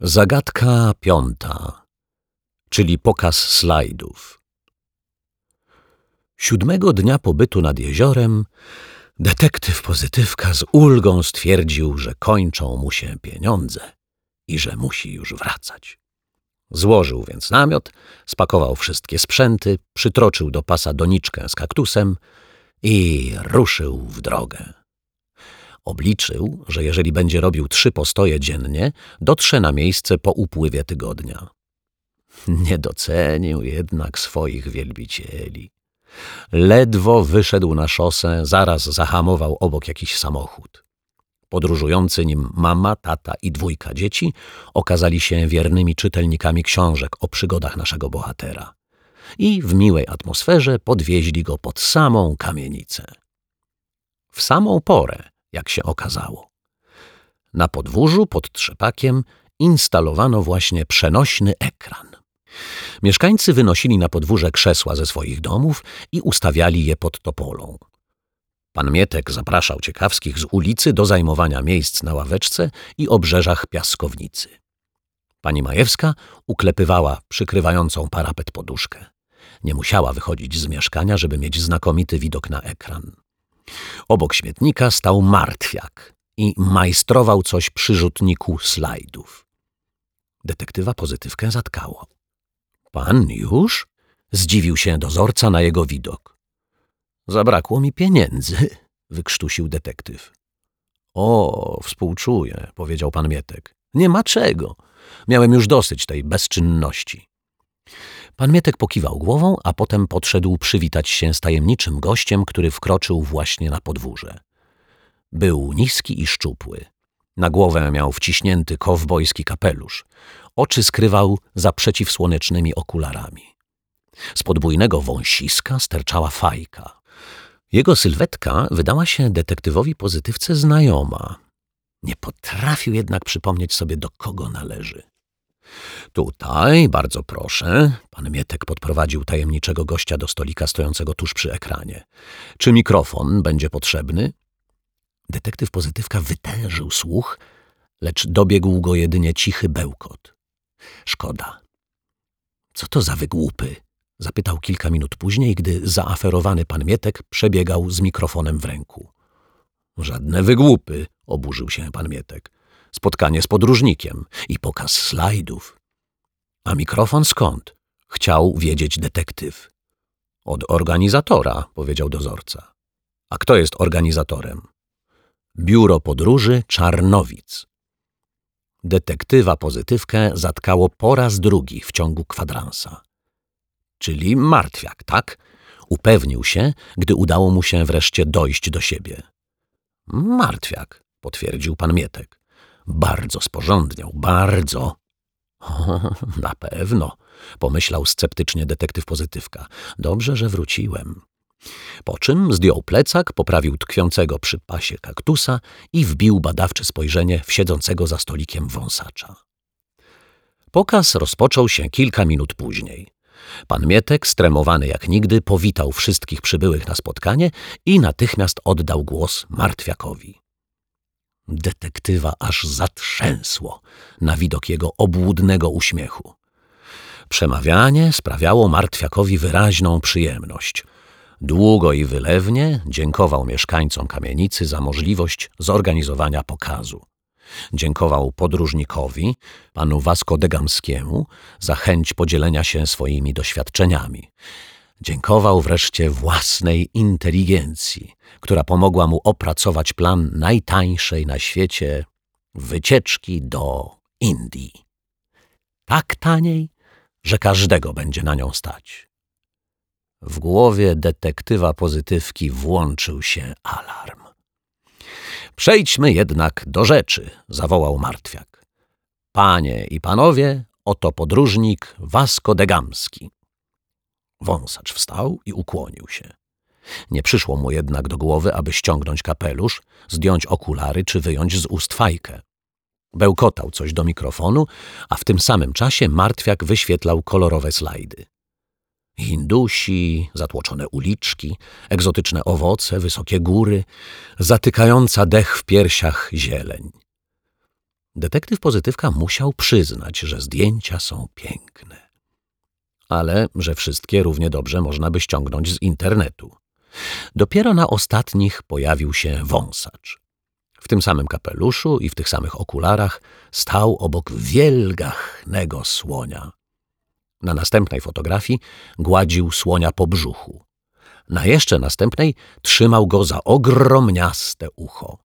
Zagadka piąta, czyli pokaz slajdów. Siódmego dnia pobytu nad jeziorem detektyw pozytywka z ulgą stwierdził, że kończą mu się pieniądze i że musi już wracać. Złożył więc namiot, spakował wszystkie sprzęty, przytroczył do pasa doniczkę z kaktusem i ruszył w drogę. Obliczył, że jeżeli będzie robił trzy postoje dziennie, dotrze na miejsce po upływie tygodnia. Nie docenił jednak swoich wielbicieli. Ledwo wyszedł na szosę, zaraz zahamował obok jakiś samochód. Podróżujący nim mama, tata i dwójka dzieci okazali się wiernymi czytelnikami książek o przygodach naszego bohatera i w miłej atmosferze podwieźli go pod samą kamienicę. W samą porę, jak się okazało. Na podwórzu pod trzepakiem instalowano właśnie przenośny ekran. Mieszkańcy wynosili na podwórze krzesła ze swoich domów i ustawiali je pod topolą. Pan Mietek zapraszał ciekawskich z ulicy do zajmowania miejsc na ławeczce i obrzeżach piaskownicy. Pani Majewska uklepywała przykrywającą parapet poduszkę. Nie musiała wychodzić z mieszkania, żeby mieć znakomity widok na ekran. Obok śmietnika stał martwiak i majstrował coś przy rzutniku slajdów. Detektywa pozytywkę zatkało. Pan już? Zdziwił się dozorca na jego widok. Zabrakło mi pieniędzy, wykrztusił detektyw. O, współczuję, powiedział pan Mietek. Nie ma czego. Miałem już dosyć tej bezczynności. Pan Mietek pokiwał głową, a potem podszedł przywitać się z tajemniczym gościem, który wkroczył właśnie na podwórze. Był niski i szczupły. Na głowę miał wciśnięty kowbojski kapelusz. Oczy skrywał za przeciwsłonecznymi okularami. Z podwójnego wąsiska sterczała fajka. Jego sylwetka wydała się detektywowi pozytywce znajoma. Nie potrafił jednak przypomnieć sobie, do kogo należy. Tutaj, bardzo proszę. Pan Mietek podprowadził tajemniczego gościa do stolika stojącego tuż przy ekranie. Czy mikrofon będzie potrzebny? Detektyw pozytywka wytężył słuch, lecz dobiegł go jedynie cichy bełkot. Szkoda. Co to za wygłupy? Zapytał kilka minut później, gdy zaaferowany pan Mietek przebiegał z mikrofonem w ręku. Żadne wygłupy, oburzył się pan Mietek spotkanie z podróżnikiem i pokaz slajdów. A mikrofon skąd? Chciał wiedzieć detektyw. Od organizatora, powiedział dozorca. A kto jest organizatorem? Biuro Podróży Czarnowic. Detektywa pozytywkę zatkało po raz drugi w ciągu kwadransa. Czyli martwiak, tak? Upewnił się, gdy udało mu się wreszcie dojść do siebie. Martwiak, potwierdził pan Mietek. Bardzo sporządniał, bardzo. O, na pewno, pomyślał sceptycznie detektyw pozytywka. Dobrze, że wróciłem. Po czym zdjął plecak, poprawił tkwiącego przy pasie kaktusa i wbił badawcze spojrzenie w siedzącego za stolikiem wąsacza. Pokaz rozpoczął się kilka minut później. Pan Mietek, stremowany jak nigdy, powitał wszystkich przybyłych na spotkanie i natychmiast oddał głos Martwiakowi. Detektywa aż zatrzęsło na widok jego obłudnego uśmiechu. Przemawianie sprawiało Martwiakowi wyraźną przyjemność. Długo i wylewnie dziękował mieszkańcom kamienicy za możliwość zorganizowania pokazu. Dziękował podróżnikowi, panu Vasco de Gamskiemu, za chęć podzielenia się swoimi doświadczeniami. Dziękował wreszcie własnej inteligencji, która pomogła mu opracować plan najtańszej na świecie wycieczki do Indii. Tak taniej, że każdego będzie na nią stać. W głowie detektywa pozytywki włączył się alarm. Przejdźmy jednak do rzeczy, zawołał martwiak. Panie i panowie, oto podróżnik Vasco de Gamski. Wąsacz wstał i ukłonił się. Nie przyszło mu jednak do głowy, aby ściągnąć kapelusz, zdjąć okulary czy wyjąć z ust fajkę. Bełkotał coś do mikrofonu, a w tym samym czasie martwiak wyświetlał kolorowe slajdy. Hindusi, zatłoczone uliczki, egzotyczne owoce, wysokie góry, zatykająca dech w piersiach zieleń. Detektyw Pozytywka musiał przyznać, że zdjęcia są piękne. Ale że wszystkie równie dobrze można by ściągnąć z internetu. Dopiero na ostatnich pojawił się wąsacz. W tym samym kapeluszu i w tych samych okularach stał obok wielgachnego słonia. Na następnej fotografii gładził słonia po brzuchu. Na jeszcze następnej trzymał go za ogromniaste ucho.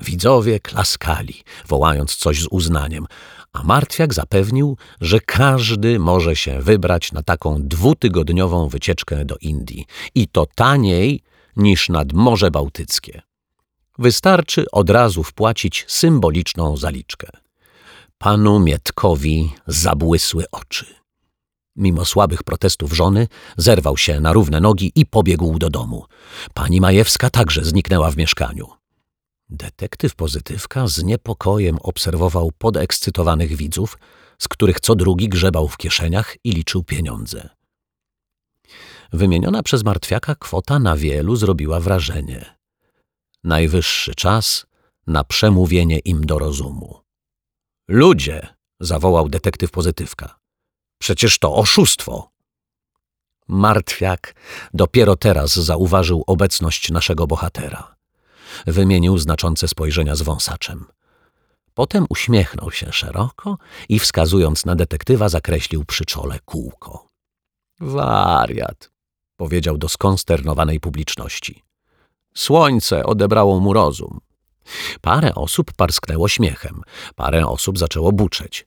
Widzowie klaskali, wołając coś z uznaniem, a Martwiak zapewnił, że każdy może się wybrać na taką dwutygodniową wycieczkę do Indii i to taniej niż nad Morze Bałtyckie. Wystarczy od razu wpłacić symboliczną zaliczkę. Panu Mietkowi zabłysły oczy. Mimo słabych protestów żony, zerwał się na równe nogi i pobiegł do domu. Pani Majewska także zniknęła w mieszkaniu. Detektyw Pozytywka z niepokojem obserwował podekscytowanych widzów, z których co drugi grzebał w kieszeniach i liczył pieniądze. Wymieniona przez martwiaka kwota na wielu zrobiła wrażenie. Najwyższy czas na przemówienie im do rozumu. Ludzie, zawołał detektyw Pozytywka. Przecież to oszustwo. Martwiak dopiero teraz zauważył obecność naszego bohatera. Wymienił znaczące spojrzenia z wąsaczem. Potem uśmiechnął się szeroko i wskazując na detektywa zakreślił przy czole kółko. Wariat, powiedział do skonsternowanej publiczności. Słońce odebrało mu rozum. Parę osób parsknęło śmiechem, parę osób zaczęło buczeć.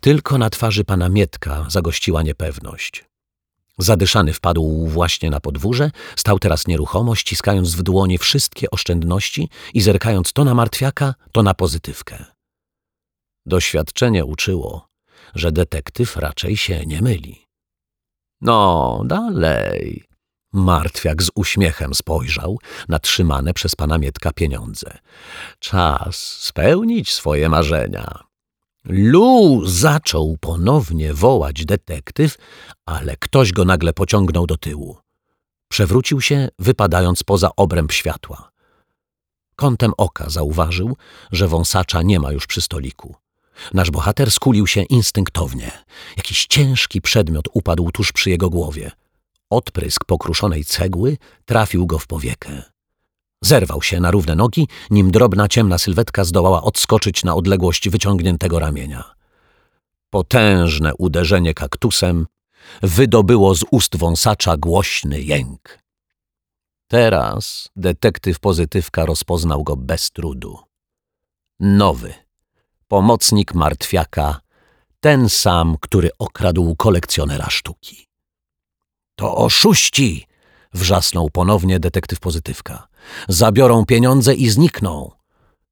Tylko na twarzy pana Mietka zagościła niepewność. Zadyszany wpadł właśnie na podwórze, stał teraz nieruchomo, ściskając w dłonie wszystkie oszczędności i zerkając to na martwiaka, to na pozytywkę. Doświadczenie uczyło, że detektyw raczej się nie myli. No, dalej. Martwiak z uśmiechem spojrzał na trzymane przez pana Mietka pieniądze. Czas spełnić swoje marzenia. Lu zaczął ponownie wołać detektyw, ale ktoś go nagle pociągnął do tyłu. Przewrócił się, wypadając poza obręb światła. Kątem oka zauważył, że wąsacza nie ma już przy stoliku. Nasz bohater skulił się instynktownie. Jakiś ciężki przedmiot upadł tuż przy jego głowie. Odprysk pokruszonej cegły trafił go w powiekę. Zerwał się na równe nogi, nim drobna ciemna sylwetka zdołała odskoczyć na odległość wyciągniętego ramienia. Potężne uderzenie kaktusem wydobyło z ust wąsacza głośny jęk. Teraz detektyw pozytywka rozpoznał go bez trudu. Nowy, pomocnik martwiaka, ten sam, który okradł kolekcjonera sztuki. To oszuści! Wrzasnął ponownie detektyw pozytywka. Zabiorą pieniądze i znikną.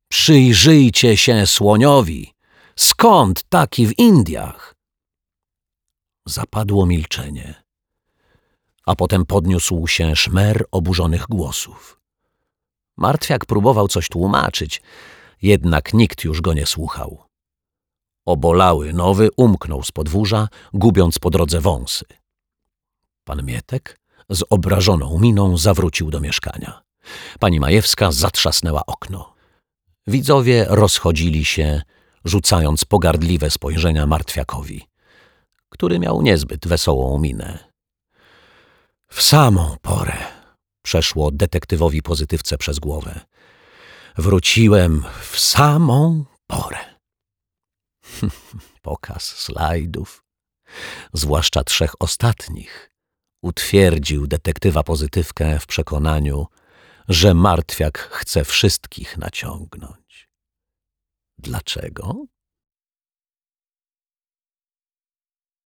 Przyjrzyjcie się słoniowi. Skąd taki w Indiach? Zapadło milczenie, a potem podniósł się szmer oburzonych głosów. Martwiak próbował coś tłumaczyć, jednak nikt już go nie słuchał. Obolały nowy umknął z podwórza, gubiąc po drodze wąsy. Pan Mietek z obrażoną miną zawrócił do mieszkania. Pani Majewska zatrzasnęła okno. Widzowie rozchodzili się, rzucając pogardliwe spojrzenia martwiakowi, który miał niezbyt wesołą minę. W samą porę przeszło detektywowi pozytywce przez głowę. Wróciłem w samą porę. Pokaz slajdów, zwłaszcza trzech ostatnich, utwierdził detektywa pozytywkę w przekonaniu, że martwiak chce wszystkich naciągnąć. Dlaczego?